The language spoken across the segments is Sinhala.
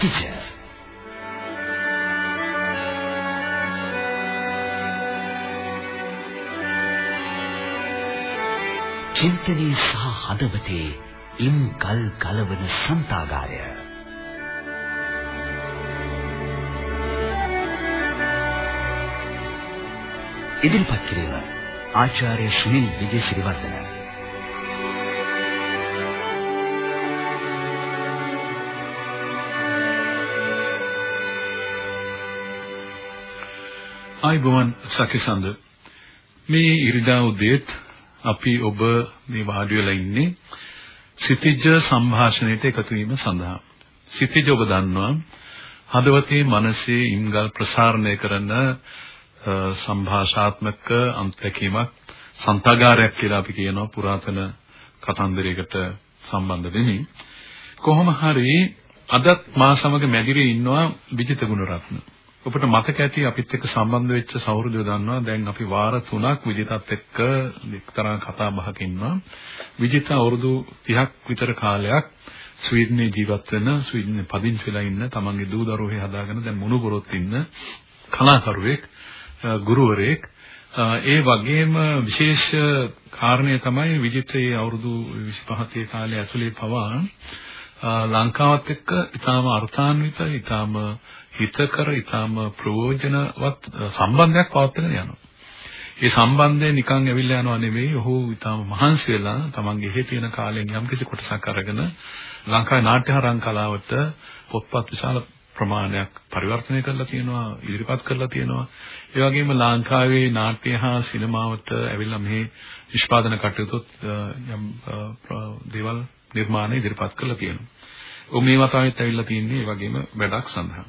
සිටිජ චින්තනයේ සහ හදවතේ ඉම් ගල් ගලවන සන්තාගාරය ඉදිරිපත් කිරීම ආචාර්ය සුනිල් විජේසිරිවර්ධන ආයිබෝවන් සකිසඳ මේ ඉරිදා උදේත් අපි ඔබ මේ වාඩි වෙලා ඉන්නේ සිතිජ සංഭാෂණයට එකතු වීම සඳහා. සිතිජ ඔබ දන්නවා හදවතේ මනසේ ඉම්ගල් ප්‍රසාරණය කරන සංభాෂාත්මක අන්තකීමක් සන්තගාරයක් කියලා අපි කියනවා පුරාතන කතන්දරයකට සම්බන්ධ වෙමින්. කොහොම හරි අදත් මා සමග මැදිරියේ ඉන්නවා විජිත ගුණරත්න. ඔබට මතක ඇති අපිත් එක්ක සම්බන්ධ වෙච්ච සෞහෘදය දන්නවා. දැන් අපි වාර 3ක් විජිතත් එක්ක එක්තරා කතා බහක ඉන්නවා. විජිත අවුරුදු 30ක් විතර කාලයක් ස්වීඩනයේ ජීවත් වෙන ස්වීඩනයේ පදිංචි වෙලා ඉන්න තමන්ගේ දූ දරුවෝ හදාගෙන දැන් මුණුබුරොත් ඉන්න කලාකරුවෙක් ගුරුවරයෙක්. ඒ වගේම විශේෂ කාරණය තමයි විජිතයේ අවුරුදු 25 කාලය ඇතුලේ පවා ලංකාවත් එක්ක ඊටාම අර්ථාන්විත ඊටාම හිතකර ඊටාම ප්‍රයෝජනවත් සම්බන්ධයක් පවත්වාගෙන යනවා. ඒ සම්බන්ධය නිකන් ඇවිල්ලා යනවා නෙවෙයි ඔහු ඊටාම මහන්සි වෙලා තමන්ගේ හේ තියෙන කාලයෙන් යම්කිසි කොටසක් අරගෙන ලංකාවේ නාට්‍ය හරං කලාවට පොත්පත් විශාල ප්‍රමාණයක් පරිවර්තනය කරලා තියෙනවා ඉදිරිපත් කරලා තියෙනවා ඒ වගේම ලංකාවේ නාට්‍ය හා සිනමාවට ඇවිල්ලා මෙහි නිෂ්පාදන කටයුතුත් යම් දේවල් නිර්මාණ ඉදිරිපත් කරලා තියෙනවා. ඔ මේ වතාවෙත් ඇවිල්ලා තියෙන්නේ ඒ වගේම වැඩක් සඳහා.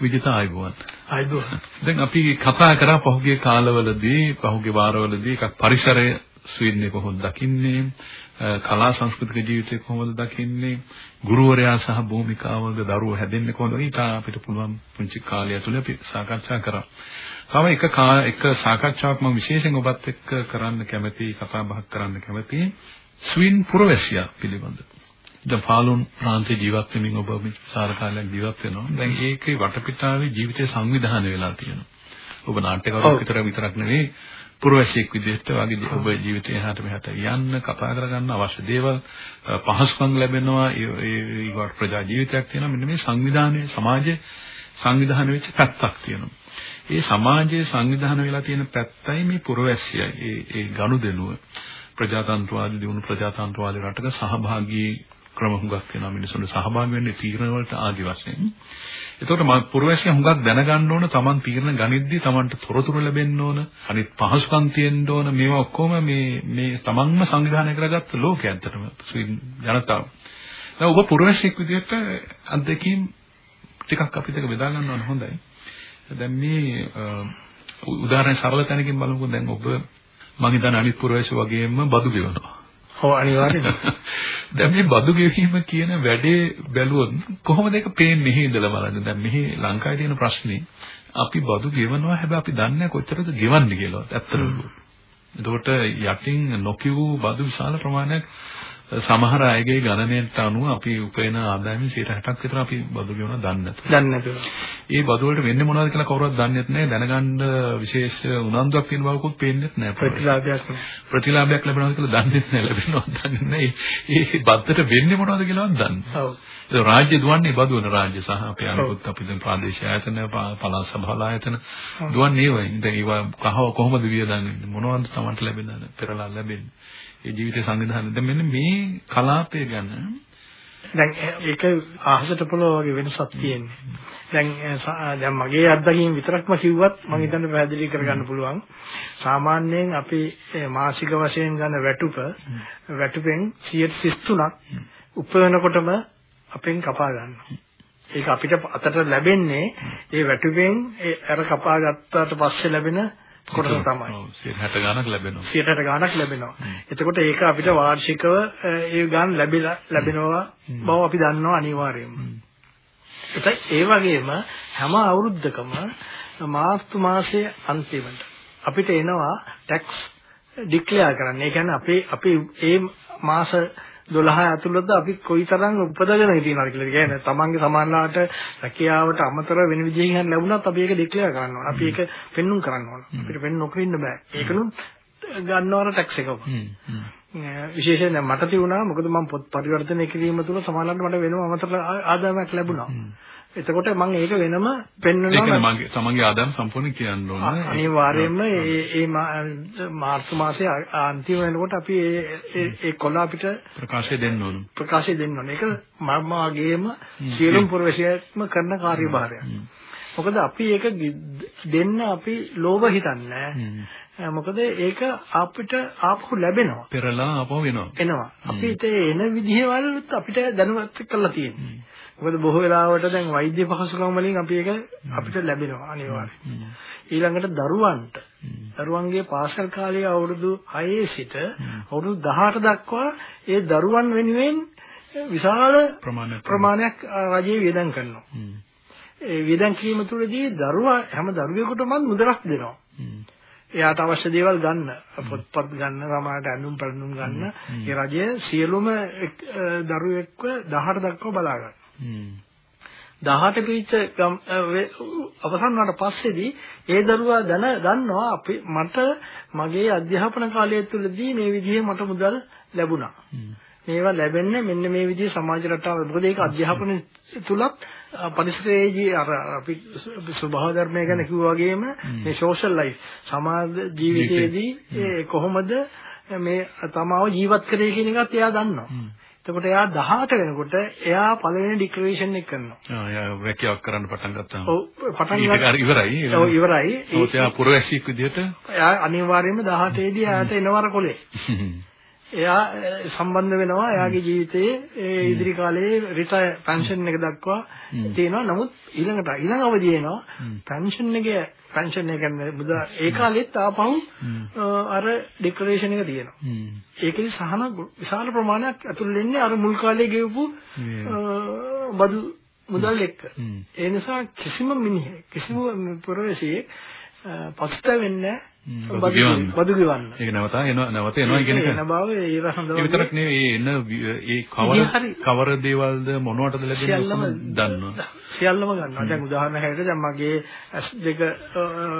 විජිත ආයුබෝවන්. ආයුබෝවන්. දැන් අපි කතා කරා පහුගිය කාලවලදී පහුගිය වාරවලදී එකක් පරිසරය ස්වීඩනයේ කොහොමද දකින්නේ කලා සංස්කෘතික ජීවිතය කොහොමද දකින්නේ ගුරුවරයා සහ භූමිකාවක දරුවෝ හැදෙන්නේ කොහොමද ඊට අපිට පුළුවන් පුංචි කාලය ඇතුළේ අපි සාකච්ඡා කරා. තව එක එක සාකච්ඡාවක් මම විශේෂයෙන් ඔබත් එක්ක කරන්න කැමතියි කතා බහක් කරන්න කැමතියි ස්වින් පුරවැසියා පිළිබඳව. දැන් ෆාලුන් ප්‍රාන්තයේ ජීවත් වෙමින් ඔබ විශාල කාලයක් ජීවත් වෙනවා. දැන් ඒකේ වටපිටාවේ ජීවිතය සංවිධානය වෙලා තියෙනවා. ඔබ නාට්‍යකරුවෙක් විතර විතරක් නෙවෙයි පුරවැසියෙක් විදිහට වගේ ඔබ ජීවිතේ එහාට මෙහාට යන්න කතා කරගන්න අවශ්‍ය දේවල් පහසුකම් ලැබෙනවා ඒ ඒවට ප්‍රජා ජීවිතයක් තියෙනවා මෙන්න මේ සංවිධානයේ සමාජයේ සංවිධානය වෙච්ච පැත්තක් තියෙනවා. ඒ සමාජයේ සංවිධානය වෙලා තියෙන පැත්තයි මේ පුරවැසියයි ඒ ඒ ගනුදෙනුව ප්‍රජාතන්ත්‍රවාදී දිනු ප්‍රජාතන්ත්‍රවාදී රටක සහභාගී ක්‍රම හුඟක් වෙනවා මිනිසුන්ට සහභාගී වෙන්නේ තීරණ වලට ආදි වශයෙන්. එතකොට මම පුරවැසියා හුඟක් දැනගන්න ඕන Taman තීරණ ගනිද්දී Tamanට තොරතුරු ලැබෙන්න ඕන අනිත් පහසුකම් තියෙන්න ඕන මේවා ඔක්කොම මේ මේ Tamanම සංවිධානය කරගත්ත ලෝකයක් ඇත්තටම ජනතාව. දැන් ඔබ පුරවැසියෙක් විදිහට අත්දැකීම් ටිකක් අපිට බෙදා ගන්න ඕන හොඳයි. දැන් මේ උදාහරණ සරල තැනකින් බලමුකෝ දැන් ඔබ මම හිතන්නේ අනිත් පුරවැසියෝ වගේම බදු ගෙවනවා. ඔව් අනිවාර්යයෙන්. දැන් මේ බදු ගෙවීම කියන වැඩේ බැලුවොත් කොහොමද ඒක පේන්නේ ඉඳලා බලන්න. දැන් මෙහි ලංකාවේ තියෙන ප්‍රශ්නේ අපි බදු ගෙවනවා හැබැයි අපි දන්නේ නැහැ කොච්චරද ගෙවන්නේ කියලා. ඇත්තටම. එතකොට යටින් නොකියූ බදු විශාල ප්‍රමාණයක් සමහර අයගේ ගණනයට අනුව අපි උපයන ආදායමෙන් 60ක් විතර අපි බදු ගෙවන දන්නේ නැතුව. දන්නේ නැතුව. ඒ බදු වලට වෙන්නේ මොනවද කියලා කවුරුවත් දන්නේ නැහැ. දැනගන්න විශේෂ උනන්දුවක් තියෙන බවකුත් පේන්නේ නැහැ. ප්‍රතිලාභයක් ප්‍රතිලාභයක් ලැබෙනවද කියලා දන්නේ නැහැ. ලැබෙනවද දන්නේ නැහැ. ඒ බද්දට වෙන්නේ මොනවද කියලාවත් දන්නේ. ඔව්. ඒ රාජ්‍ය දුවන්නේ බදු වෙන රාජ්‍ය සහ අපේ අනිකුත් අපි දැන් ප්‍රාදේශීය ආයතන පළාත් සභාවල ආයතන දුවන්නේ ඒවයි. දැන් ඒවා කහව කොහොමද වියදන්නේ මොනවද Tamanට ලැබෙන්නේ පෙරලා ලැබෙන්නේ. ඒ ජීවිත සංවිධානය දැන් මෙන්න මේ කලාපය ගැන දැන් ඒක අහසට පොළොව වගේ වෙනසක් තියෙන්නේ. දැන් දැන් මගේ අත්දැකීම් විතරක්ම කිව්වත් මම හිතන්නේ පැහැදිලි කරගන්න පුළුවන්. සාමාන්‍යයෙන් අපි මාසික වශයෙන් ගන්න වැටුප වැටුපෙන් 33ක් උපයනකොටම අපෙන් කපා ගන්නවා. ඒක අපිට අතට ලැබෙන්නේ ඒ වැටුපෙන් ඒ අර කපා ගත්තාට පස්සේ ලැබෙන කොටස තමයි. 60 ගණක් ලැබෙනවා. 60 ගණක් ලැබෙනවා. එතකොට ඒක අපිට වාර්ෂිකව ඒ ගණන් ලැබිලා ලැබෙනවා බව අපි දන්නවා අනිවාර්යයෙන්ම. ඒ වගේම හැම අවුරුද්දකම මාර්තු මාසයේ අන්තිමට අපිට එනවා ටැක්ස් ඩික්ලෙයාර් කරන්න. ඒ කියන්නේ අපේ අපි ඒ මාස 12 ඇතුළත අපි කොයිතරම් උපදගෙන හිටියනවද කියලා කියන්නේ තමන්ගේ සමානලාට රැකියාවට අමතර වෙන විදිහකින් ලැබුණත් අපි ඒක ඩික්ලෙයාර් කරන්න ඕන. අපි ඒක පෙන්눔 කරන්න ඕන. අපිට පෙන්눔 නොකර ඉන්න බෑ. ඒකනුත් ගන්නවර ටැක්ස් එකක්. විශේෂයෙන් මට තියුණා මොකද මම පොත් පරිවර්තනය කිරීම තුළ සමානලාට මට වෙනම අමතර ආදායමක් ලැබුණා. එතකොට මම ඒක වෙනම පෙන්වනවා. ඒක මගේ තමන්ගේ ආදායම සම්පූර්ණ කියන්න ඕන. අනිවාර්යයෙන්ම මේ මේ මාර්තු මාසයේ අන්තිම වෙනකොට අපි ඒ ඒ කොළ අපිට ප්‍රකාශය දෙන්න ඕන. ප්‍රකාශය දෙන්න ඕන. ඒක මම වගේම සියලුම පුරවැසියන්ම කරන කාර්යභාරයක්. මොකද අපි ඒක දෙන්න අපි ලෝභ හිතන්නේ මොකද ඒක අපිට ආපහු ලැබෙනවා. පෙරලා ආපහු වෙනවා. එනවා. අපිට එන විදිහවලුත් අපිට දැනුවත් කරලා තියෙනවා. මොකද බොහෝ වෙලාවට දැන් වෛද්‍ය පහසුකම් වලින් අපි ඒක අපිට ලැබෙනවා අනිවාර්යයෙන්. ඊළඟට දරුවන්ට දරුවන්ගේ පාසල් කාලයේ අවුරුදු 6 සිට අවුරුදු 18 දක්වා ඒ දරුවන් වෙනුවෙන් විශාල ප්‍රමාණයක් රජයේ වියදම් කරනවා. ඒ වියදම් කිරීම තුළදී දරුවා හැම දරුවෙකුටම මුදලක් දෙනවා. එයාට අවශ්‍ය දේවල් ගන්න පොත්පත් ගන්න සමහරට ඇඳුම් පැළඳුම් ගන්න ඒ රජය සියලුම දරුවෙක්ව 18 දක්වා බලා ගන්න. 18 පිරිච්ච අවසන් වුණාට පස්සේදී ඒ දරුවා දැන දන්නවා අපි මට මගේ අධ්‍යාපන කාලය තුළදී මේ විදිහේ මට මුදල් ලැබුණා. මේවා ලැබෙන්නේ මෙන්න මේ විදිහේ සමාජ රටාව. මොකද ඒක අධ්‍යාපන තුලත් පරිසරයේදී අර අපි ස්වභාව ධර්මය ගැන කිව්වා වගේම මේ සෝෂල් ලයිෆ් සමාජ ජීවිතයේදී කොහොමද මේ තමාව ජීවත් කරේ කියන එකත් එයා දන්නවා. එතකොට එයා 18 වෙනකොට එයා පළවෙනි ඩික්ලරේෂන් එක කරනවා. ආ එයා රැකියාවක් කරන්න පටන් ගත්තාම. ඔව් පටන් ගත්තා. ඉවරයි. ඔව් ඉවරයි. ඒත් එයා පුරවැසියෙක් විදිහට එයා අනිවාර්යයෙන්ම 18 දී එයාට එනවර කොලේ. එයා සම්බන්ධ වෙනවා එයාගේ ජීවිතයේ. ඒ ඉදිරි කාලයේ රිටයර් පෙන්ෂන් එක දක්වා තියෙනවා. නමුත් ඊළඟට ඊළඟ අවධිය එනවා. පෙන්ෂන් එකේ පෙන්ෂන් එක කියන්නේ මුදා ඒ කාලෙත් ආපහු අර ඩික්ලරේෂන් එක තියෙනවා. ඒකේ සහන විශාල ප්‍රමාණයක් ඇතුළේ ඉන්නේ අර මුල් කාලේ ගෙවපු බදු මුදල් එක්ක. ඒ නිසා කිසිම මිනිහෙක් කිසිම පුරවැසියෙක් පස්තවෙන්නේ බදු ගෙවන්න. ඒක නැවත එනවා නැවත එනවා කියන එක. එන බව ඒ රහඳව. ඒ විතරක් නෙවෙයි එන ඒ කවර කවර දේවල්ද මොනවටද ලැබෙන්නේ දන්නවා. සියල්ලම ගන්නවා. දැන් උදාහරණ හැටියට දැන් මගේ S2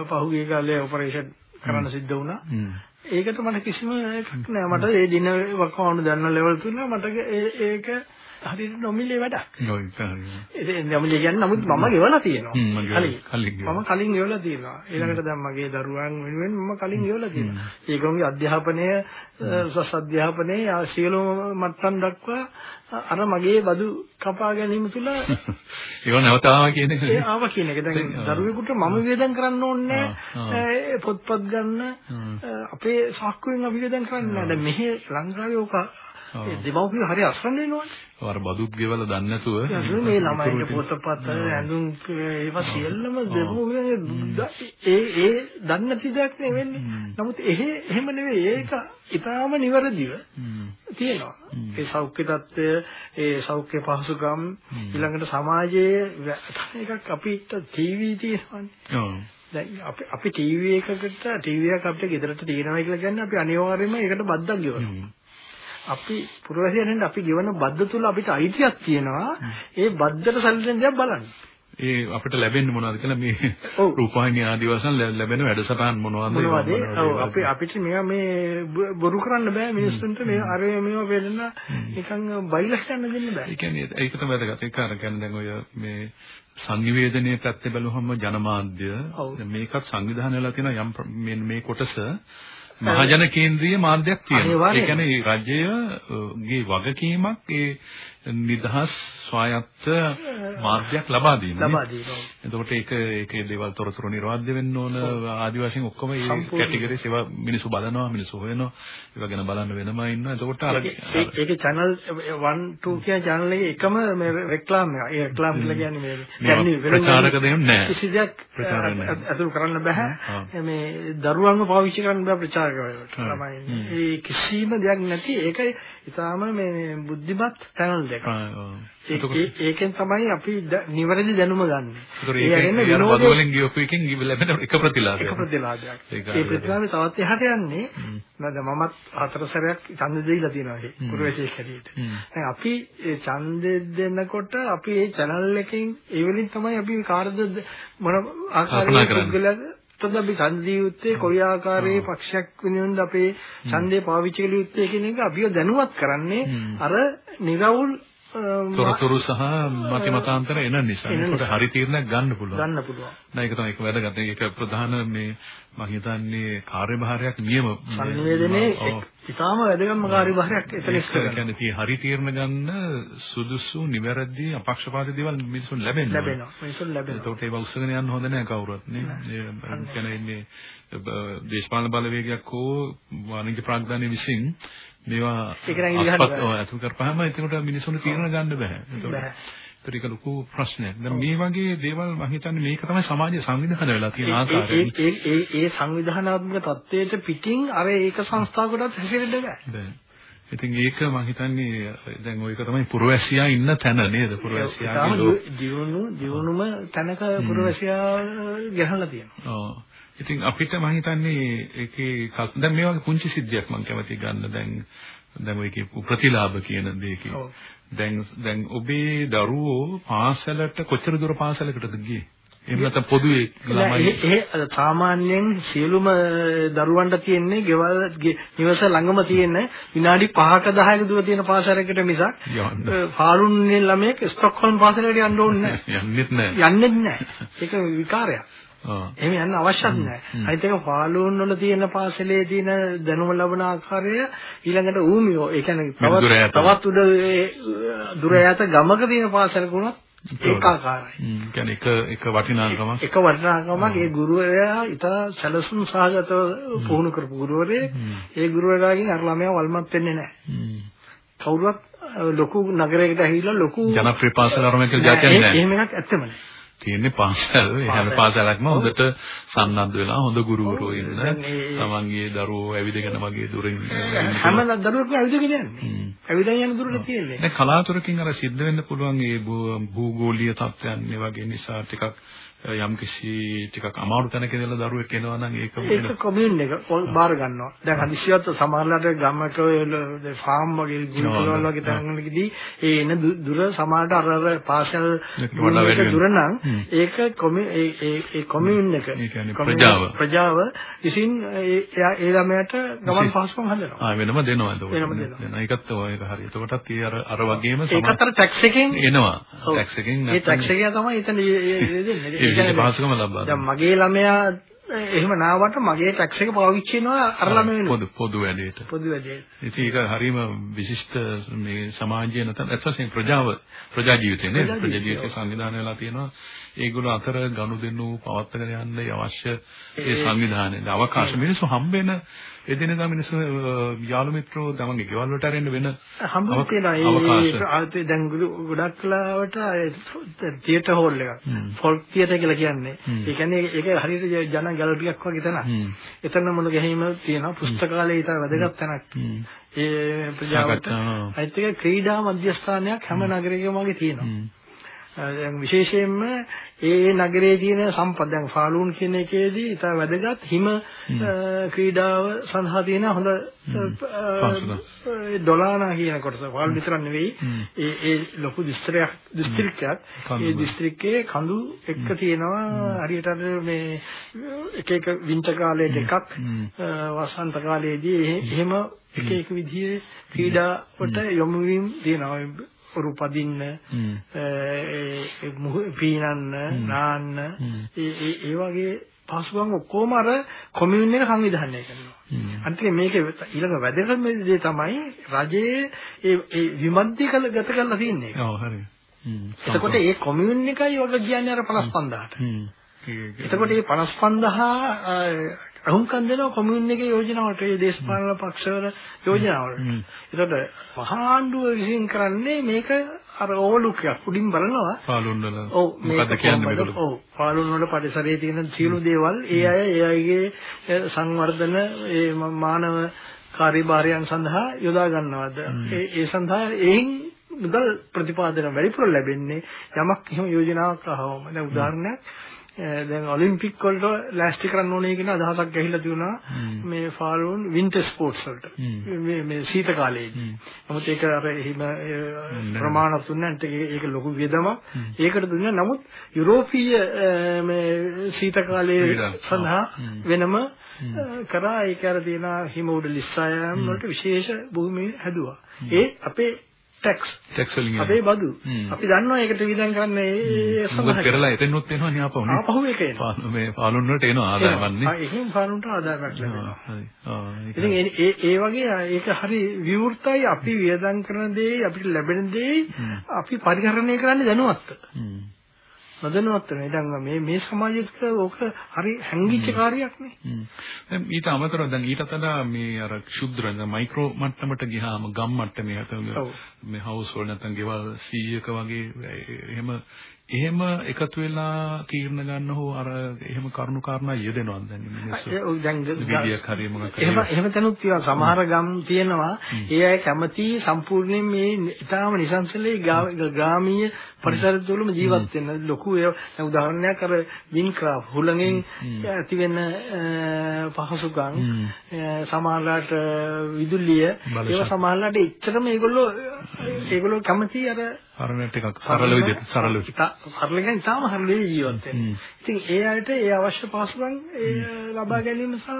පහුගිය කාලේ ඔපරේෂන් කරන්න සිද්ධ වුණා. ඒකට මට කිසිම එකක් නෑ. මට ඒ දින වකවානු දන්න ලෙවල් තුන මට ඒක හරියට නොමිලේ වැඩක්. ඒක හරියට. නොමිලේ කියන්නේ නමුත් මම ගෙවලා තියෙනවා. කලින් මම කලින් ගෙවලා තියෙනවා. ඊළඟට දැන් මගේ දරුවන් වෙනුවෙන් මම කලින් ගෙවලා තියෙනවා. ඒගොල්ලෝගේ අධ්‍යාපනය උසස් අධ්‍යාපනයේ සියලුම මට්ටම් දක්වා අර මගේ බදු කපා ගැනීම තුළ ඒව නැවත ආවා කියන එක. ඒ ආවා කියන එක. දැන් දරුවෙකුට මම වේදන් කරන්න ඕනේ පොත්පත් ගන්න අපේ සාක්කුවෙන් අපි වේදන් කරන්නේ නැහැ. දැන් මෙහි ලංකාවේ ඕක ඒ දෙමව්පියෝ හරි අසරණ වෙනවනේ. අර බදුත් ගෙවලා දන්නේ නැතුව මේ ළමයින්ට පොතපත් ඇඳුම් ඒවා සියල්ලම දෙමව්පියෝ ඒ ඒ දන්නේ නැති දෙයක් නෙවෙන්නේ. නමුත් එහෙ එහෙම නෙවෙයි. ඒක ඊටාම නිවැරදිව තියෙනවා. ඒ සෞඛ්‍ය තත්ත්වය, ඒ සෞඛ්‍ය පහසුකම් ඊළඟට සමාජයේ එකක් අපිට ටීවී තියෙනවානේ. ඔව්. දැන් අපි අපි ටීවී එකකට ටීවී එකක් අපිට ගෙදරට තියෙනවා කියලා කියන්නේ අපි අනිවාර්යයෙන්ම ඒකට බද්දක් ගෙවනවා. අපි පුරවැසියන්ට අපි ගෙවන බද්ද තුල අපිට අයිතියක් තියෙනවා. ඒ බද්දට සැලසෙන දේක් බලන්න. ඒ අපිට ලැබෙන්නේ මොනවද කියලා මේ රූපවාහිනිය ආදී වශයෙන් ලැබෙන වැඩසටහන් මොනවද? මොනවද? ඔව්. අපි අපිට මේවා මේ බොරු කරන්න බෑ. මිනිස්සුන්ට මේ අර මේවා වෙන්න නිකන් බයිලස් යන්න දෙන්න බෑ. ඒ කියන්නේ ඒක තමයි වැදගත්. ඒක අර කියන්නේ දැන් ඔය මේ සංනිවේදනයේ පැත්තේ බැලුවම ජනමාධ්‍ය මේකත් සංවිධානය වෙලා තියෙන යම් මේ කොටස මහජන කේන්ද්‍රීය මාධ්‍යයක් තියෙනවා. ඒ කියන්නේ රජයගේ වගකීමක් ඒ නිදහස් ස්වායත්ත මාධ්‍යයක් ලබා දීම. ලබා දීම. එතකොට ඒක ඒකේ දේවල් තොරතුරු නිර්වාද්‍ය වෙන්න ඕන ආදි වශයෙන් ඔක්කොම මේ කැටගරිස් ඒවා මිනිස්සු බලනවා මිනිස්සු හොයනවා ඒවා ගැන බලන්න වෙනම ඉන්නවා. එතකොට අර ඒකේ channel 1 2 කියන channel එකේ එකම මේ රෙක්ලාම් එක. ඒ රෙක්ලාම් කියලා කියන්නේ මේ ප්‍රචාරක දෙයක් නැහැ. කිසි දෙයක් අතුරු කරන්න බෑ. මේ දරුවන්ව පාවිච්චි කරන්න බෑ ප්‍රචාරක වලට. ළමයි. ඒ කිසිම දෙයක් නැති ඒක ඊටාම මේ බුද්ධිමත් ඒ- ඒ- ඒකෙන් තමයි අපි නිවැරදි දැනුම ගන්න. ඒතකොට ඒ ඒක අරගෙන ඒ අර විනෝදේ- වලින් ගියපු එකෙන් ලැබෙන එක ප්‍රතිලාභයක්. එක ප්‍රතිලාභයක්. ඒ. ප්‍රතිලාභය තවත් එහාට යන්නේ නේද මමත් හතර සැරයක් ඡන්ද දෙයිලා තියෙනවා ඒ පුරවැසියෙක් හැටියට. දැන් අපි ඒ ඡන්දෙ දෙනකොට අපි ඒ channel එකෙන් ඒ වලින් තමයි අපි කාර්යද මොන කල්පනා පුද්ගලයාට අපි ඡන්ද දී යුත්තේ කොයි ආකාරයේ පක්ෂයක් වෙනුවෙන්ද අපේ ඡන්දේ පාවිච්චි කළ යුත්තේ කියන එක අපිව දැනුවත් කරන්නේ. අර නිර්වුල් තොරතුරු සහ මති මතාන්තර එන නිසා. ඒකට. හරි තීරණයක් ගන්න පුළුවන්. ගන්න පුළුවන්. නෑ ඒක තමයි ඒක වැදගත්. ඒක ප්‍රධාන මේ මම හිතන්නේ කාර්යභාරයක් නියම සංවේදනයේ. ඉතාම වැදගත්ම කාර්යභාරයක් එතන ඉස්ස ඒ. කියන්නේ tie හරි තීරණ ගන්න සුදුසු නිවැරදි අපක්ෂපාතී දේවල් මිනිසුන් ලැබෙන්න ඕනේ. ලැබෙනවා. මිනිසුන් ලැබෙනවා. එතකොට ඒව උස්සගෙන යන්න හොඳ නෑ කවුරුත් නේ. ඒ කියන්නේ මේ දේශපාලන බලවේගයක් හෝ වාණිජ්‍ය ප්‍රාග්ධානය විසින් මේවා අත්පත්- කරපහම එතකොට මිනිසුන් තීරණ ගන්න බෑ. ඒතර ඒක ලොකු ප්‍රශ්නයක්. දැන් මේ වගේ දේවල් මම හිතන්නේ මේක තමයි සමාජයේ සංවිධානය වෙලා තියෙන ආකාරය. ඒ ඒ ඒ සංවිධානාත්මක තත්ත්වයට පිටින් අර ඒක සංස්ථාවකටත් හැසිරෙන්න බෑ. දැන් ඉතින් ඒක මම හිතන්නේ දැන් ඔයක තමයි පුරවැසියා ඉන්න තැන නේද? පුරවැසියාගේ. දියුණු දියුණුම තැනක පුරවැසියා ගෙනහලා තියෙනවා. ඔව්. ඉතින් අපිට මම හිතන්නේ ඒකේ දැන් මේ වගේ පුංචි සිද්ධියක් මම කැමති ගන්න දැන් දැන් ඔය කියපු ප්‍රතිලාභ කියන දේකේ. දැන් දැන් ඔබේ දරුවෝ පාසලට කොච්චර දුර පාසලකටද ගියේ? එහෙම නැත්නම් පොදුවේ ළමයි ඒ සාමාන්‍යයෙන් සියලුම දරුවන්ට තියෙන්නේ ගෙවල් නිවස ළඟම තියෙන විනාඩි 5ක 10ක දුර තියෙන පාසලයකට මිසක්. පාරුන්නේ ළමයෙක් ස්ටොක්හෝම් පාසලට යන්න ඕනේ නැහැ. යන්නෙත් නැහැ. යන්නෙත් නැහැ. ඒක විකාරයක්. එහෙම යන්න අවශ්‍යත් නැහැ. අනිත් එක පාලුවන් වල තියෙන පාසලේ තියෙන දැනුම ලබන ආකාරය ඊළඟට ඌමියෝ ඒ කියන්නේ තවත්. තවත් උඩ දුර ඈත ගමක තියෙන පාසලක උනත් ඒකාකාරයි. කියන්නේ එක එක වටිනාකමක්. එක වටිනාකමක් ඒ ගුරුවරයා ඉතා සැලසුම් සහගතව පුහුණු කරපු ගුරුවරයෙක් ඒ ගුරුවරයාගෙන් අර ළමයා වල්මත් වෙන්නේ නැහැ. කවුරුවත් ලොකු නගරයකට ඇවිල්ලා ලොකු ජනප්‍රිය පාසල જાතියක් නෑ, නැහැ. එහෙම එකක් ඇත්තම නැහැ. තියෙන්නේ පාසල්. හැම පාසලක්ම හොඳට සන්නද්ධ වෙලා හොඳ ගුරුවරෝ ඉන්න. තමන්ගේ දරුවෝ ඇවිදගෙන වගේ දුරින් හැම දරුවෙක්ම ඇවිදගෙන යන්නේ. ඇවිදගෙන යන දුරට තියෙන්නේ. දැන් කලාතුරකින් අර සිද්ධ වෙන්න පුළුවන් ඒ භූගෝලීය තත්ත්වයන් වගේ නිසා ටිකක් යම්කිසි ටිකක් අමාරු තැනක ඉඳලා දරුවෙක් එනවා නම් ඒක ඒක කොමියුන් එක බාර ගන්නවා. දැන් හදිසියවත් සමහරලාට ගමක ෆාම් වගේ ගුරුකුලවල වගේ තැන්වලදී ඒ එන දුර සමහරට අර අර පාසල් දුර නම්. ඒක ඒ කොමියුන් එක ප්‍රජාව. ප්‍රජාව විසින් ඒ ළමයාට ගමන්. පහසුකම් හදනවා. ආ වෙනම දෙනවා එතකොට. වෙනම දෙනවා. දැන් ඒකත් ඔය ඒක හරි. එතකොටත් ඒ අර අර වගේම ඒකත් අර ටැක්ස් එකෙන් එනවා. ටැක්ස් එකෙන් ඒ ටැක්ස් එකේ තමයි එතන දෙන්නේ. විශේෂ පහසුකම ලබා දැන් මගේ ළමයා එහෙම නාවට මගේ ටැක්ස් එක පාවිච්චි වෙනවා අර ළමයා. පොදු පොදු වැඩේට. පොදු වැඩේ. ඉතින් ඒක හරීම විශිෂ්ට මේ සමාජයේ නැත්නම් ඇත්තටම ප්‍රජාව ප්‍රජා ජීවිතේ නේද ප්‍රජා. ජීවිතේ සංවිධානය වෙලා තියෙනවා ඒගොල්ලෝ අතර ගනුදෙනු පවත්වාගෙන යන්න අවශ්‍ය ඒ සංවිධානය අවකාශ මිනිස්සු හම්බෙන එදිනෙදා මිනිස්සු යාළු මිත්‍රෝ තමන්ගේ ගෙවල් වලට අරගෙන වෙන තියෙනවා. අවකාශ. ඒ ආතේ දැන් ගොඩ- ගොඩක් වෙලාවට තියටර් හෝල් එකක්. ෆෝල්ක් තියටර් කියලා කියන්නේ. ඒ කියන්නේ ඒක හරියට ජන ගැලරියක් වගේ තැනක්. එතන මුල ගැහිම තියෙනවා. පුස්තකාලේ ඊට වැදගත් තැනක්. ඒ ප්‍රජාවට. එක ක්‍රීඩා මධ්‍යස්ථානයක් හැම නගරයකම වගේ තියෙනවා. දැන් විශේෂයෙන්ම ඒ නගරයේ තියෙන සම්පත් දැන් ෆාලූන් කියන එකේදී ඉතා වැදගත් හිම ක්‍රීඩාව සඳහා තියෙන හොඳ. ඩොලානා කියන කොටස. ෆාලූන් විතරක් නෙවෙයි. ඒ ඒ ලොකු දිස්ත්‍රික්කයක් දිස්ත්‍රික්කයක් ඒ. දිස්ත්‍රික්කයේ කඳු එක්ක තියෙනවා. හරියට මේ එක එක වින්ටර් හ්ම්. අ, වසන්ත කාලයේදී එහෙ- එහෙම එක එක විදිහේ ක්‍රීඩාවට යොමු වීම තියෙනවා ඔරු පදින්න හ්ම්. ඒ ඒ මුහ- පීනන්න නාන්න. ඒ ඒ වගේ පහසුකම් ඔක්කොම අර කොමියුන් එක සංවිධානය කරනවා. හ්ම්. අන්තිමේ මේක ඊළඟ වැදගත්ම දේ තමයි රජයේ ඒ ඒ විමධ්‍යකල ගත කරලා තියන්නේ. ඔව් හරි. එතකොට ඒ කොමියුන් එකයි වගේ කියන්නේ අර 55000ට. හ්ම්. ඒක- එතකොට මේ 55000 අහුම්කම් දෙනවා කොමියුන් එකේ යෝජනාවට ඒ දේශපාලන පක්ෂවල යෝජනාවලට. හ්ම්. එතකොට මහාණ්ඩුව විසින් කරන්නේ මේක අර ඕවර්ලුක් එකක් උඩින් බලනවා. පාලුන් වල ඔව් මොකද්ද කියන්නේ මේගොල්ලෝ? ඔව් පාලුන් වල පරිසරයේ තියෙන සියලු දේවල් ඒ අය ඒ අයගේ සංවර්ධන ඒ මානව කාර්යභාරයන් සඳහා යොදා ගන්නවද? ඒ ඒ සඳහා එයින් මුදල් ප්‍රතිපාදන වැඩිපුර ලැබෙන්නේ යමක් එහෙම යෝජනාවක් ආවම. දැන් උදාහරණයක් දැන් ඔලිම්පික් වලට ලෑස්ති කරන්න ඕනේ කියන අදහසක් ඇහිලා තියුණා මේ ෆාලුන් වින්ටර් ස්පෝර්ට්ස් වලට. මේ මේ සීත කාලයේදී. නමුත් ඒක අර එහෙම ප්‍රමාණවත් දුන්නට ඒක ලොකු වියදමක්. ඒකට දුන්නා නමුත් යුරෝපීය මේ සීත කාලයේ සඳහා වෙනම කරා. ඒක අර තියෙන හිම උඩ ලිස්සයම් වලට විශේෂ භූමිය හැදුවා. ඒ අපේ ටැක්ස් ටැක්ස් වලින් අපේ බදු. අපි දන්නවා ඒකට වියදම් කරන්න ඒ සඳහා පෙරලා එතනොත් එනවා නේ ආපහු නේ. ආපහු ඒක එනවා. මේ පාලුන් වලට එනවා ආදායමක් නේ ආ එහෙම පාලුන්ට ආදායමක් ලැබෙනවා. ඉතින් ඒ ඒ වගේ ඒක හරි විවෘතයි. අපි වියදම් කරන දේ අපිට ලැබෙන දේ අපි පරිහරණය කරන්න දැනුවත්ව නොදැනුවත් වෙනවා. දැන් මේ මේ සමාජයක ඕක හරි හැංගිච්ච කාර්යයක් නේ. දැන් ඊට අමතරව දැන් ඊට වඩා මේ අර ක්ෂුද්‍ර මයික්‍රෝ මට්ටමට ගියාම ගම් මට්ටමේ හතර මේ හවුස් වල නැත්නම් ගෙවල් 100ක වගේ එහෙම එහෙම එකතු වෙලා තීරණ ගන්න හෝ අර එහෙම කරුණු කාරණා යෙදෙනවද දැන් මිනිස්සු? දැන් විදියක් හරි මොකක් හරි එහෙම එහෙම තැනුත් තියෙනවා. සමහර ගම් තියෙනවා. ඒ අය කැමති සම්පූර්ණයෙන් මේ ඊටාම නිසංසලේ ග්‍රාමීය පරිසර තුළම ජීවත් වෙන්න ලොකු ඒ උදාහරණයක් අර වින්ක්‍රාෆ් හුලඟෙන් ඇති වෙන පහසුකම්. සමහරලාට විදුලිය. ඒවා සමහරලාට එච්චරම ඒගොල්ලෝ ඒගොල්ලෝ කැමති අර සරල ටිකක් සරල විදිහට සරල සරල කියන්නේ තාම සරල ජීවත් වෙන්න. ඉතින් ඒ අයට ඒ අවශ්‍ය පහසුකම් ලබා ගැනීම සහ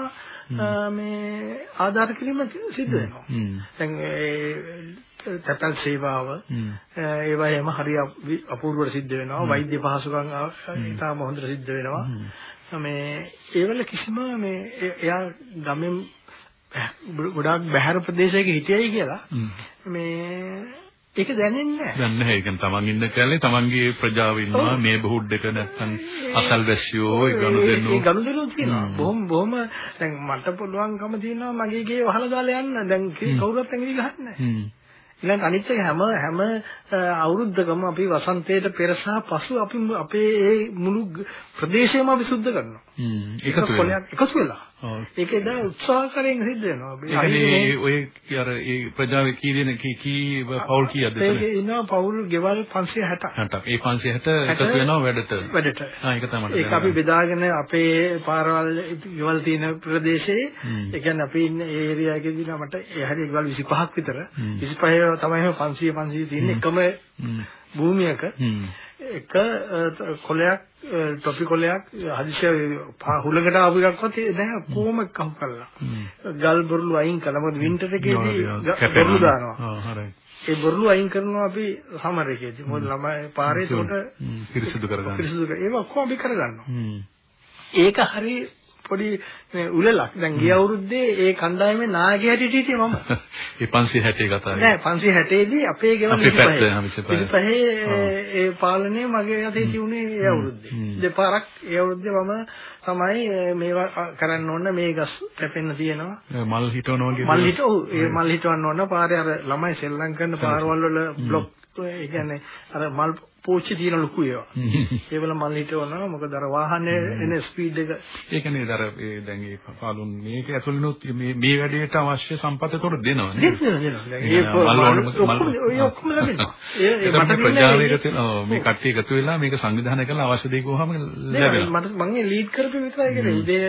මේ ආධාර කිරීම සිද්ධ වෙනවා. දැන් ඒ තැපැල් සේවාව ඒවා එහෙම හරි අපූර්වට සිද්ධ වෙනවා. වෛද්‍ය පහසුකම් ඉතාම හොඳට සිද්ධ වෙනවා. මේ ඒවල කිසිම මේ එයා ගමෙන් ගොඩාක් බැහැර ප්‍රදේශයක හිටියයි කියලා මේ ඒක දැනෙන්නේ නැහැ. දැන් නැහැ. ඒ කියන්නේ තමන් ඉන්න කැලේ තමන්ගේ ප්‍රජාව ඉන්නවා මේ බහුඩ් එක නැත්තම් අසල්වැසියෝ ඒ ගනුදෙනු. ඒ ගනුදෙනු තියෙනවා. බොහොම බොහොම දැන් මට පුළුවන්කම තියෙනවා මගේ ගේ වහලා දාලා යන්න. දැන් කවුරුත් ඇඟිලි ගහන්නේ නැහැ. ඊළඟ අනිත් එක හැම හැම අවුරුද්දකම අපි වසන්තයට පෙර සහ පසු අපි අපේ ඒ මුළු ප්‍රදේශයම අපි සුද්ධ කරනවා. එකතු වෙලා. එකතු වෙලා. ඒක දැන් උත්සාහකරයෙන් සිද්ධ වෙනවා. ඒ ඔය අර ඒ ප්‍රජාවේ කී දෙන කී කී පවුල් කීයද? ඒක ඉන්නවා පවුල් ගෙවල් 560ක්. 60ක්. ඒ 560 එකතු වෙනවා වැඩට. වැඩට. ආ ඒක තමයි. ඒක අපි බෙදාගෙන අපේ පාරවල් ගෙවල් තියෙන ප්‍රදේශයේ ඒ කියන්නේ අපි ඉන්න ඒ ඒරියා එකේදී මට ඒ හැරි ගෙවල් 25ක් විතර 25 තමයි 500 500 තියෙන එකම භූමියක එක කොලයක් ටොපි කොලයක් හදිසිය හුලකට ආපු එකක්වත් නැහැ කොහොම කම් කරලා. ගල් බොරළු අයින් කළා. මොකද වින්ටර් එකේදී බොරළු දානවා. ඒ බොරළු අයින් කරනවා අපි සමර් එකේදී. මොකද ළමයි පාරේ උඩ පිරිසිදු කරගන්න. පිරිසිදු කර ඒක ඔක්කොම අපි කරගන්නවා? ඒක හරිය පොඩි උලලක්. දැන් ගිය අවුරුද්දේ ඒ කණ්ඩායමේ නායකයා හිටියේ මම. ඒ 560 කතාවේ. නෑ 560 දී අපේ ගෙවල් 25. 25 ඒ පාලනය මගේ අතේ තියුනේ ඒ අවුරුද්දේ. දෙපාරක් ඒ අවුරුද්දේ මම තමයි මේවා කරන්න ඕන මේ ගස් කැපෙන්න තියෙනවා. මල් හිටවනවා වගේ. මල් හිට ඔව් ඒ මල් හිටවන්න ඕන පාරේ අර ළමයි සෙල්ලම් කරන පාරවල් වල බ්ලොක් ඒ කියන්නේ අර මල් පෝච්චි තියෙන ලොකු ඒවා. ඒවල මල් හිටවනවා මොකද අර වාහනේ එන ස්පීඩ් එක. ඒ කියන්නේ අර ඒ දැන් ඒ පාලුන් මේක ඇතුළේනොත් මේ මේ වැඩේට අවශ්‍ය සම්පත උඩ දෙනවා නේද? මට ප්‍රජාවේක තියෙන මේ කට්ටිය එකතු වෙලා මේක සංවිධානය කරලා අවශ්‍ය දේ කොහොම ලැබෙනවා. මට මම ඒ ලීඩ් කරපු විතරයි කියන්නේ. උදේ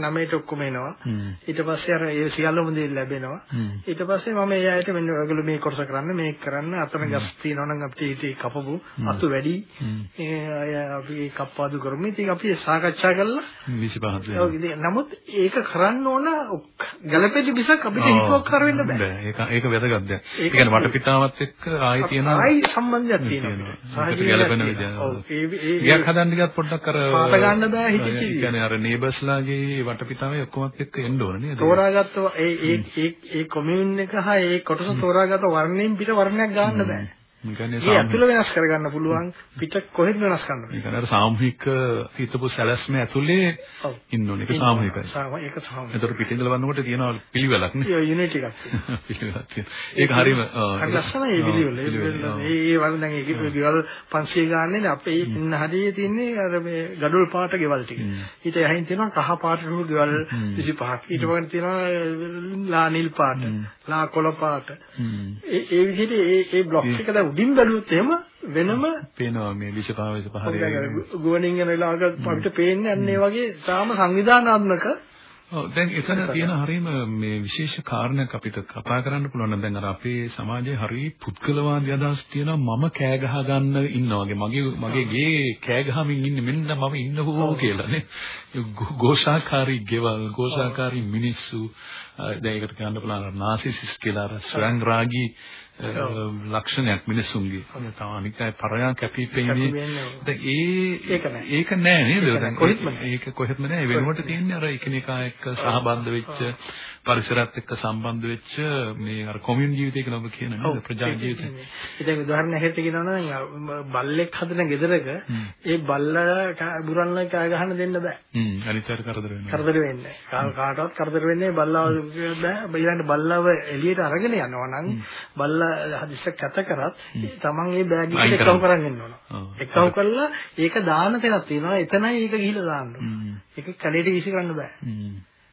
9ට ඔක්කොම එනවා. ඊට පස්සේ අර ඒ සියල්ලම දේ ලැබෙනවා. ඊට පස්සේ මම ඒ අයට මෙන්න ඔයගොල්ලෝ මේ කොටස කරන්න මේක කරන්න. අතන ගස් තියෙනවා නම් අපිට ඊට කපපු අතු වැඩි ඒ අපි කප්පාදු කරමු. ඉතින් අපි සාකච්ඡා කළා 25 ඔව් නමුත් ඒක කරන්න ඕන ගැළපෙදි මිසක් අපිට හිතුවක් කර වෙන්න බෑ. ඒක ඒක වැදගත් දෙයක්. ඒ කියන්නේ වටපිටාවත් එක්ක ආයි තියෙන ආයි සම්බන්ධයක් තියෙනවා. සාහිත්‍ය ගැළපෙන විදිය. ඔව් ඒ ඒ හදන්න ගියත් පොඩ්ඩක් අර පාට ගන්න බෑ හිතේ. ඒ කියන්නේ අර නේබර්ස්ලාගේ වටපිටාවේ ඔක්කොමත් එක්ක එන්න ඕන නේද? තෝරාගත්ත ඒ ඒ ඒ කොමියුන් එක හා ඒ කොටස තෝරාගත්ත වර්ණයෙන් පිට වර්ණයක් ගන්න බෑ. කියන්නේ ඒ ඇතුළ වෙනස් කරගන්න පුළුවන් පිට කොහෙද වෙනස් කරන්න ඒ කියන්නේ සාමූහික හිතපු සැලැස්ම ඇතුලේ. ඉන්න ඕනේ. ඒක සාමූහිකයි. සාම- ඒක සාම ඒතර පිටින් ඉඳලා බලනකොට තියෙනවා පිළිවෙලක් නේ. යුනිටි එකක් තියෙනවා. පිළිවෙලක් තියෙනවා. ඒක හරීම ආ, හරි ලස්සනයි ඒ ආ, පිළිවෙල. ඒ ඒ වල දැන් ඒක ගෙවල් 500 ගානේ අපේ ඉන්න හරියේ තියෙන්නේ අර මේ ගඩොල් පාට ගෙවල් ටික. ඊට යහින් තියෙනවා කහ පාට රුහු ගෙවල් හ්ම්. 25ක්. ඊට පස්සේ තියෙනවා ලා නිල් පාට. ලා කොළ පාට. ඒ ඒ විදිහට ඒ ඒ බ්ලොක්ස් එක දැන් උඩින් බැලුවොත් එහෙම වෙනම පේනවා මේ 25 25 ගුවනින් යන වෙලාවක අපිට පේන්නේ අන්න ඒ වගේ තාම සංවිධානාත්මක ඔව් දැන් එතන තියෙන හරීම මේ විශේෂ කාරණයක් අපිට කතා කරන්න පුළුවන් නම් දැන් අර අපේ සමාජයේ හරි පුද්ගලවාදී අදහස් තියෙනවා මම කෑ ගහ ගන්න ඉන්නා වගේ. මගේ මගේ ගේ කෑ ගහමින් ඉන්නේ මෙන්න මම ඉන්නකෝ කියලා නේ ഘോഷාකාරී ගෙවල් ഘോഷාකාරී මිනිස්සු දැන් ඒකට කියන්න පුළුවන් නාසිසිස් කියලා අර ස්වයංරාගී ලක්ෂණයක් මිනිසුන්ගේ තානිකයි පරයන් කැපිපෙන්නේ දැන් ඒ ඒක නෑ. නේද? දැන් කොහෙත්ම ඒක කොහෙත්ම නෑ. වෙනුවට තියෙන්නේ අර එකිනෙකා එක්ක සහබන්ධ වෙච්ච පරිසරات එක්ක සම්බන්ධ වෙච්ච මේ අර කොමියුන් ජීවිතය කියලා ඔබ කියන නේද ප්‍රජා ජීවිතය ඉතින් උදාහරණයක් හැටියට කියනවා නම් බල්ලෙක් හදන ගෙදරක ඒ බල්ලා බුරන්න කෑ ගහන්න දෙන්න බෑ. හ්ම් අනිත් අයට කරදර වෙනවා කරදර වෙන්නේ. කාටවත් කරදර වෙන්නේ බල්ලාව බෑ. ඊළඟට බල්ලාව එළියට අරගෙන යනවා නම් බල්ලා හදිස්සියක් කැත කරත් තමන් ඒ බෑග් එකට. එකව කරන් ඉන්න ඕන. එකව කරලා ඒක දාන තැනක් තියෙනවා. එතනයි ඒක ගිහිල්ලා දාන්න ඕන. ඒක කැලේට විසි කරන්න බෑ.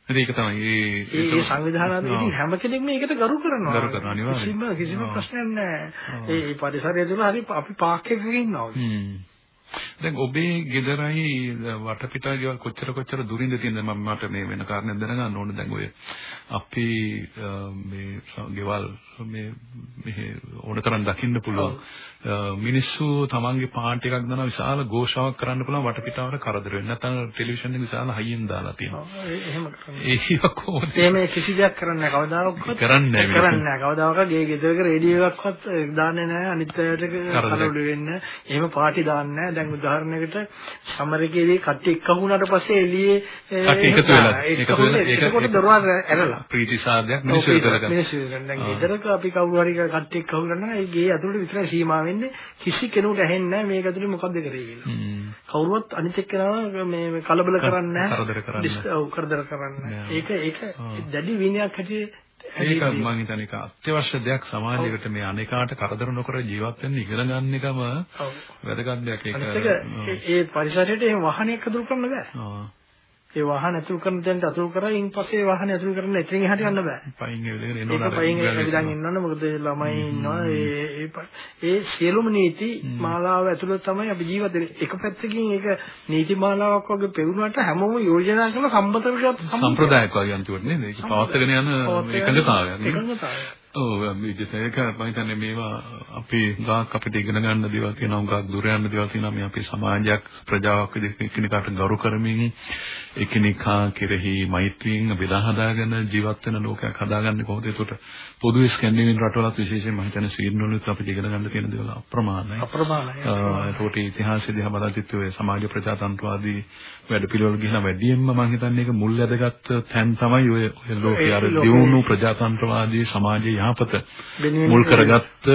ඒක තමයි ඒ ඒ ඒ සංවිධානාත්මක හැම කෙනෙක්ම ඒකට ගරු කරනවා. ගරු කරනවා, අනිවාර්යයෙන්. කිසිම කිසිම. ප්‍රශ්නයක් නැහැ. ඒ පරිසරය තුළ හරි අපි පාක් එකක ඉන්නවා. හ්ම් දැන් ඔබේ ගෙදරයි වටපිටා ගෙවල් කොච්චර කොච්චර දුරින්ද තියෙනද මම මට මේ වෙන කාරණයක් දැනගන්න ඕනේ දැන් ඔය අපි මේ ගෙවල් මේ මෙහෙ ඕන තරම් දකින්න පුළුවන් මිනිස්සු තමන්ගේ පාට් එකක් දාන විශාල ഘോഷාවක් කරන්න පුළුවන් වටපිටාවට කරදර වෙන්නේ නැත්නම් ටෙලිවිෂන් එක විශාල හයියෙන් දාලා තියෙනවා එහෙම. ඒක කොහොමද එහෙම කිසි දෙයක් කරන්නේ නැහැ කවදාකවත්. කරන්නේ නැහැ. කරන්නේ නැහැ. කවදාකවත් ගේ ගෙදරක රේඩියෝ එකක්වත් දාන්නේ නැහැ. අනිත් අයට කලබල වෙන්න. එහෙම පාටි දාන්නේ නැහැ. දැන් උදාහරණයකට සමර් එකේදී කට්ටිය එක්ක වුණාට පස්සේ එළියේ ඒ, කට්ටිය එකතු වෙලා, ඒක- එතකොට දොරවල් ඇරලා. ප්‍රීතිසාදයක් මිනිස්සු ඔව්, කරගන්න මිනිස්සු විතරයි. දැන් ගෙදරක අපි කවුරු හරි කට්ටිය එක්ක වුණා ඒ ගේ ඇතුළට විතරයි සීමා වෙන්නේ. කිසි කෙනෙකුට ඇහෙන්නේ නැහැ මේක ඇතුළේ මොකද්ද කරේ කියලා. කවුරුවත් අනිත් එක්කෙනාව මේ කලබල කරන්නේ නැහැ. කරදර කරන්නේ ඩිස්- ඔව් කරදර කරන්නේ නැහැ. ඒක ඒක. දැඩි විනයක් හැටියට ඒක මම හිතන්නේ ඒක අත්‍යවශ්‍ය දෙයක් සමාජයකට මේ අනේකාට කරදර නොකර ජීවත් වෙන්න ඉගෙන ගන්න එකම. වැදගත් දෙයක් ඒක. ඒ- පරිසරයට එහෙම වාහනයක් ඇතුල් කරන්න බෑ. ඒ වාහන ඇතුල් කරන තැනට ඇතුල් කරා ඉන් පස්සේ වාහනේ ඇතුල් කරන්න එතනින් එහාට යන්න බෑ. පයින් ඇවිදගෙන එන්න ඕන පයින් ගෑනු ඇවිදන් ඉන්නවනේ මොකද ළමයි ඉන්නවා ඒ ඒ සියලුම නීති මාලාව ඇතුළත තමයි අපි ජීවත් වෙන්නේ. එක පැත්තකින් ඒක නීති මාලාවක් වගේ පෙවුනට හැමෝම යෝජනා කරන විෂයත් සම්ප්‍රදායක් වගේ අන්තිමට නේද? ඒක පවත්වාගෙන යන එකඟතාවයක් නේද? ඔව් විදිහට. ඒක මම හිතන්නේ මේවා අපි ගාක් අපිට ඉගෙන ගන්න දේවල් තියෙනවා ගාක් දුර යන දේවල් තියෙනවා. මේ අපේ සමාජයක් ප්‍රජාවක් විදිහට එකිනෙකාට ගරු කරමින් එකිනෙකා කෙරෙහි මෛත්‍රියෙන් බෙදා හදාගෙන ජීවත් වෙන ලෝකයක් හදාගන්නේ කොහොමද? ඒකට පොදුවේ ස්කැන්ඩිනේවියන් රටවලත් විශේෂයෙන් මම හිතන්නේ ස්වීඩන් වලත් අපිට ඉගෙන ගන්න තියෙන දේවල් අප්‍රමාණයි. අප්‍රමාණයි. ඒකට ඉතිහාසය දිහා බලද්දිත් ඔය සමාජ ප්‍රජාතන්ත්‍රවාදී වැඩ පිළිවෙල ගිහින වැඩියෙන්ම මම හිතන්නේ ඒක මුල් ඇදගත් තැන් තමයි ඔය ලෝකයේ අර දියුණු ප්‍රජාතන්ත්‍රවාදී සමාජයේ යහපත මුල් කරගත්ත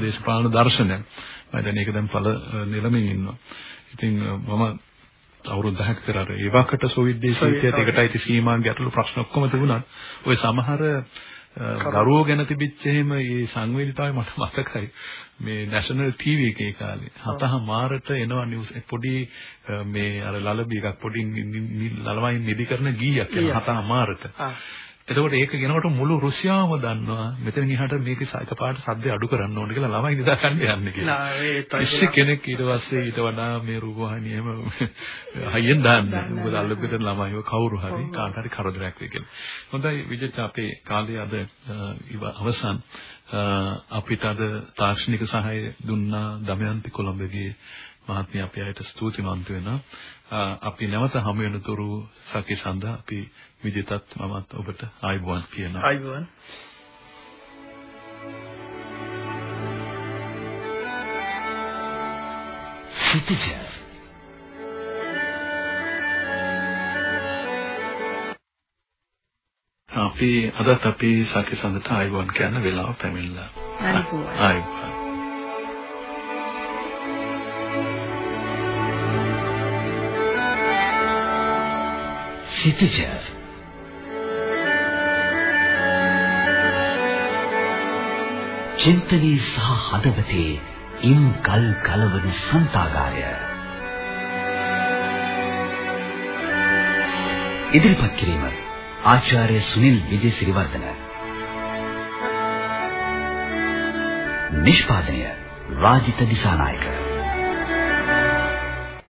දේශපාලන දර්ශනයක්. මම හිතන්නේ ඒක දැන් ඵල අ, නිලමින් ඉන්නවා. ඉතින් මම අවුරුදු 10ක විතර අර ඒවකට සෝවියට් දේශීයයට ඒකට අයිති සීමා ගැටලු ප්‍රශ්න ඔක්කොම තිබුණා. ওই සමහර ගරුව ගැන තිබිච්ච එහෙම මේ සංවේදීතාවය මට මතකයි. මේ නැෂනල් ටීවී එකේ කාලේ හතහ මාරට එනවා නිවුස් පොඩි මේ අර ලලබි එකක් පොඩි ලලවයින් නිදි කරන ගීයක් එනවා හතහ මාරට. එතකොට ඒක ගෙනකොට මුළු රුසියාවම දන්නවා මෙතන ගිහාට මේක එකපාරට සද්ද අඩු කරන්න ඕනේ කියලා ළමයි නිදා ගන්න යන්නේ කියලා. කිසි කෙනෙක් ඊට පස්සේ ඊට වඩා මේ රූපවාහිනියම හයියෙන් දාන්නේ. මොකද අල්ලපෙතන ළමයිව කවුරු හරි කාට හරි කරදරයක් වෙයි කියලා. හොඳයි විජිත අපේ කාලේ අද අවසන් අපිට අද තාක්ෂණික සහාය දුන්නා දමයන්ති කොළඹගේ මහත්මිය අපේ අයට ස්තුතිවන්ත වෙනවා. අපි නැවත හමු වෙනතුරු සකි සඳහා අපි විජේතත් මමත් ඔබට ආයුබෝවන් කියනවා. ආයුබෝවන්. සිටිජ අපි අදත් අපි සාකි සඳට ආයුබෝවන් කියන වෙලාව පැමිණිලා. ආයුබෝවන්. ආයුබෝවන්. සිටිජ චින්තනයේ සහ හදවතේ ඉම් කල් කලවන සන්තාගාරය. ඉදිරිපත් කිරීම ආචාර්ය සුනිල් විජේසිරිවර්ධන. නිෂ්පාදනය රාජිත දිසානායක.